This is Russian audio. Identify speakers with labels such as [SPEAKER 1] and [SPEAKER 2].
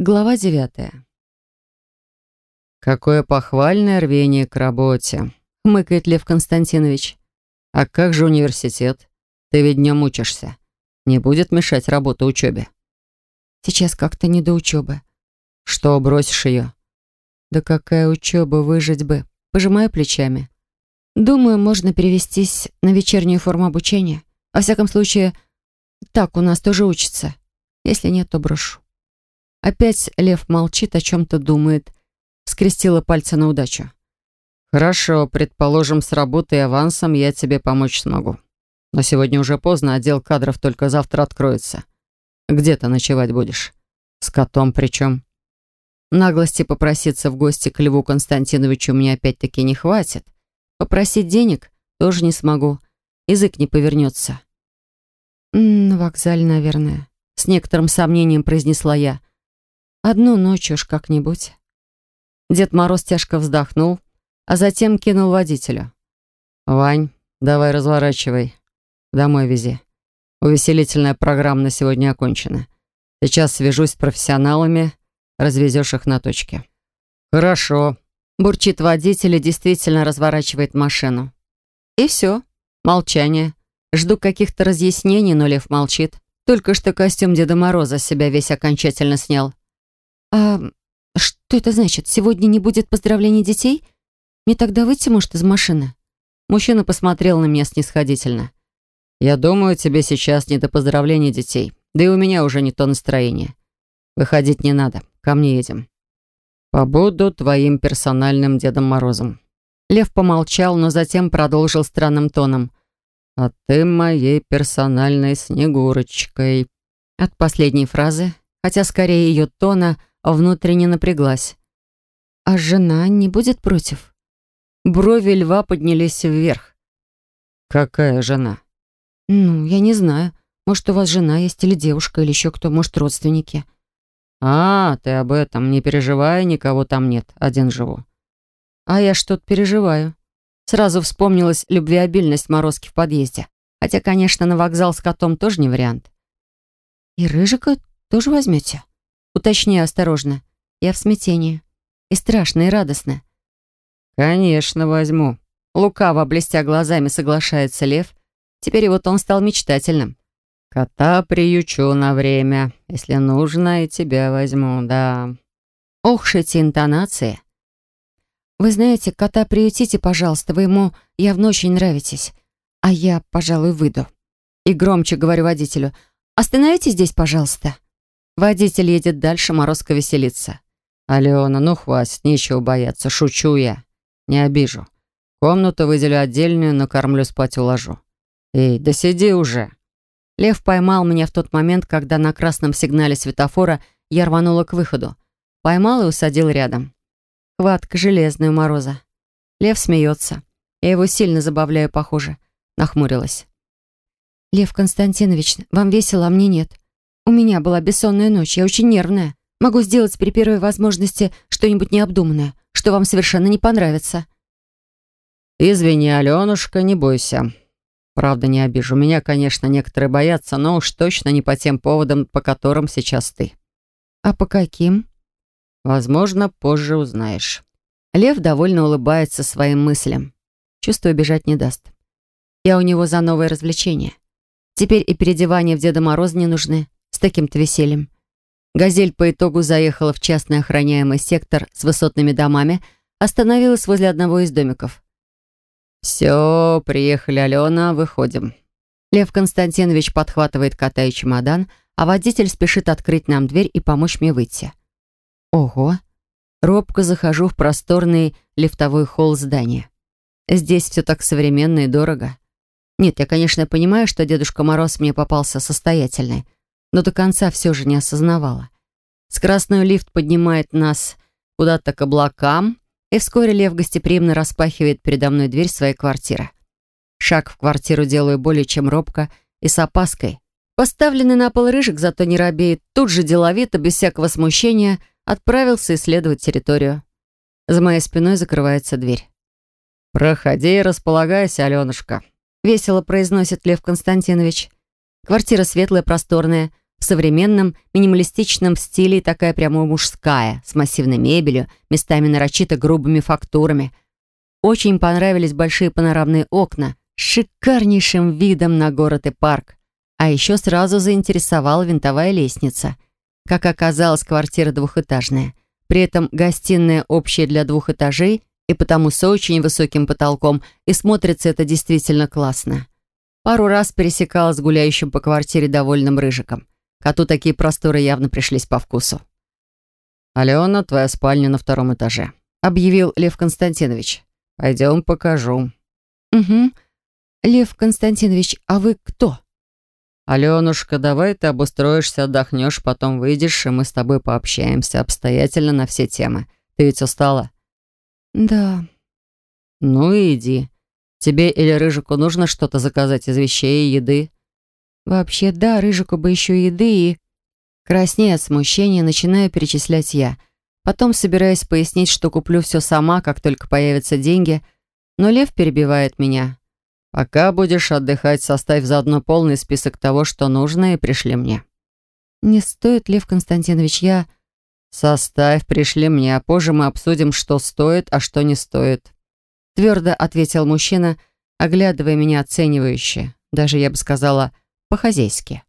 [SPEAKER 1] Глава девятая.
[SPEAKER 2] «Какое похвальное рвение к работе», — хмыкает Лев Константинович. «А как же университет? Ты ведь днем учишься. Не будет мешать работа учебе?»
[SPEAKER 1] Сейчас как-то не до учебы.
[SPEAKER 2] «Что, бросишь ее?»
[SPEAKER 1] Да какая учеба, выжить бы. Пожимаю плечами. Думаю, можно перевестись на вечернюю форму обучения. Во всяком случае, так у нас тоже учится. Если нет, то брошу. Опять Лев молчит, о чем-то думает. Скрестила пальцы на удачу.
[SPEAKER 2] «Хорошо, предположим, с работой и авансом я тебе помочь смогу. Но сегодня уже поздно, отдел кадров только завтра откроется. Где ты ночевать будешь? С котом причем?»
[SPEAKER 1] Наглости попроситься в гости к Льву Константиновичу мне опять-таки не хватит. Попросить денег тоже не смогу. Язык не повернется. «На вокзале, наверное», — с некоторым сомнением произнесла я. Одну ночь уж как-нибудь. Дед Мороз тяжко вздохнул, а затем кинул водителю.
[SPEAKER 2] «Вань, давай разворачивай. Домой вези. Увеселительная программа на сегодня окончена. Сейчас свяжусь с профессионалами, развезешь их на точке».
[SPEAKER 1] «Хорошо», — бурчит водитель и действительно разворачивает машину. И все. Молчание. Жду каких-то разъяснений, но Лев молчит. Только что костюм Деда Мороза себя весь окончательно снял. «А что это значит? Сегодня не будет поздравлений детей? Мне тогда выйти, может, из машины?» Мужчина посмотрел на меня снисходительно.
[SPEAKER 2] «Я думаю, тебе сейчас не до поздравлений детей. Да и у меня уже не то настроение. Выходить не надо. Ко мне едем. Побуду твоим персональным Дедом Морозом».
[SPEAKER 1] Лев помолчал, но затем продолжил странным тоном.
[SPEAKER 2] «А ты моей персональной Снегурочкой».
[SPEAKER 1] От последней фразы, хотя скорее ее тона, внутренне напряглась. «А жена не будет против?» Брови льва поднялись вверх.
[SPEAKER 2] «Какая жена?»
[SPEAKER 1] «Ну, я не знаю. Может, у вас жена есть или девушка, или еще кто, может, родственники?»
[SPEAKER 2] «А, ты об этом. Не переживай, никого там нет. Один живу».
[SPEAKER 1] «А я что-то переживаю». Сразу вспомнилась любвеобильность Морозки в подъезде. Хотя, конечно, на вокзал с котом тоже не вариант. «И Рыжика тоже возьмете?» Уточняю осторожно. Я в смятении. И страшно, и радостно.
[SPEAKER 2] «Конечно, возьму».
[SPEAKER 1] Лукаво, блестя глазами, соглашается Лев. Теперь вот он стал мечтательным.
[SPEAKER 2] «Кота приючу на время. Если нужно, и тебя возьму, да».
[SPEAKER 1] Ох, эти интонации. «Вы знаете, кота приютите, пожалуйста, вы ему явно очень нравитесь. А я, пожалуй, выйду». И громче говорю водителю. «Остановитесь здесь, пожалуйста». Водитель едет дальше, Морозко веселится.
[SPEAKER 2] «Алена, ну хватит, нечего бояться, шучу я. Не обижу. Комнату выделю отдельную, накормлю, спать уложу. Эй, да сиди уже!»
[SPEAKER 1] Лев поймал меня в тот момент, когда на красном сигнале светофора я рванула к выходу. Поймал и усадил рядом. Хватка железная у Мороза. Лев смеется. Я его сильно забавляю, похоже. Нахмурилась. «Лев Константинович, вам весело, а мне нет. У меня была бессонная ночь, я очень нервная. Могу сделать при первой возможности что-нибудь необдуманное, что вам совершенно не понравится».
[SPEAKER 2] «Извини, Аленушка, не бойся. Правда, не обижу. Меня, конечно, некоторые боятся, но уж точно не по тем поводам, по которым сейчас ты».
[SPEAKER 1] «А по каким?»
[SPEAKER 2] «Возможно, позже узнаешь».
[SPEAKER 1] Лев довольно улыбается своим мыслям. Чувствую, бежать не даст. Я у него за новое развлечение. Теперь и переодевания в Деда Мороза не нужны с таким-то весельем. «Газель» по итогу заехала в частный охраняемый сектор с высотными домами, остановилась возле одного из домиков.
[SPEAKER 2] «Все, приехали, Алена, выходим».
[SPEAKER 1] Лев Константинович подхватывает кота и чемодан, а водитель спешит открыть нам дверь и помочь мне выйти. Ого! Робко захожу в просторный лифтовой холл здания. Здесь все так современно и дорого. Нет, я, конечно, понимаю, что Дедушка Мороз мне попался состоятельный, но до конца все же не осознавала. Скоростной лифт поднимает нас куда-то к облакам, и вскоре Лев гостеприимно распахивает передо мной дверь своей квартиры. Шаг в квартиру делаю более чем робко и с опаской. Поставленный на пол рыжик, зато не робеет, тут же деловито, без всякого смущения, отправился исследовать территорию. За моей спиной закрывается дверь.
[SPEAKER 2] «Проходи и располагайся, Аленушка», —
[SPEAKER 1] весело произносит Лев Константинович. Квартира светлая, просторная, в современном минималистичном стиле такая прямо мужская, с массивной мебелью, местами нарочито грубыми фактурами. Очень понравились большие панорамные окна с шикарнейшим видом на город и парк. А еще сразу заинтересовала винтовая лестница. Как оказалось, квартира двухэтажная. При этом гостиная общая для двух этажей и потому с очень высоким потолком, и смотрится это действительно классно. Пару раз пересекалась гуляющим по квартире довольным рыжиком. Коту такие просторы явно пришлись по вкусу.
[SPEAKER 2] «Алена, твоя спальня на втором этаже», — объявил Лев Константинович. «Пойдем покажу».
[SPEAKER 1] «Угу. Лев Константинович, а вы кто?»
[SPEAKER 2] «Аленушка, давай ты обустроишься, отдохнешь, потом выйдешь, и мы с тобой пообщаемся обстоятельно на все темы. Ты ведь устала?»
[SPEAKER 1] «Да».
[SPEAKER 2] «Ну и иди. Тебе или Рыжику нужно что-то заказать из вещей и еды?»
[SPEAKER 1] «Вообще, да, Рыжику бы еще еды и...» Краснея от смущения, начинаю перечислять я. Потом собираюсь пояснить, что куплю все сама, как только появятся деньги, но Лев перебивает меня.
[SPEAKER 2] «Пока будешь отдыхать, составь заодно полный список того, что нужно, и пришли мне».
[SPEAKER 1] «Не стоит, Лев Константинович, я...»
[SPEAKER 2] «Составь, пришли мне, а позже мы обсудим, что стоит, а что не стоит».
[SPEAKER 1] Твердо ответил мужчина, оглядывая меня оценивающе. Даже, я бы сказала, по-хозяйски.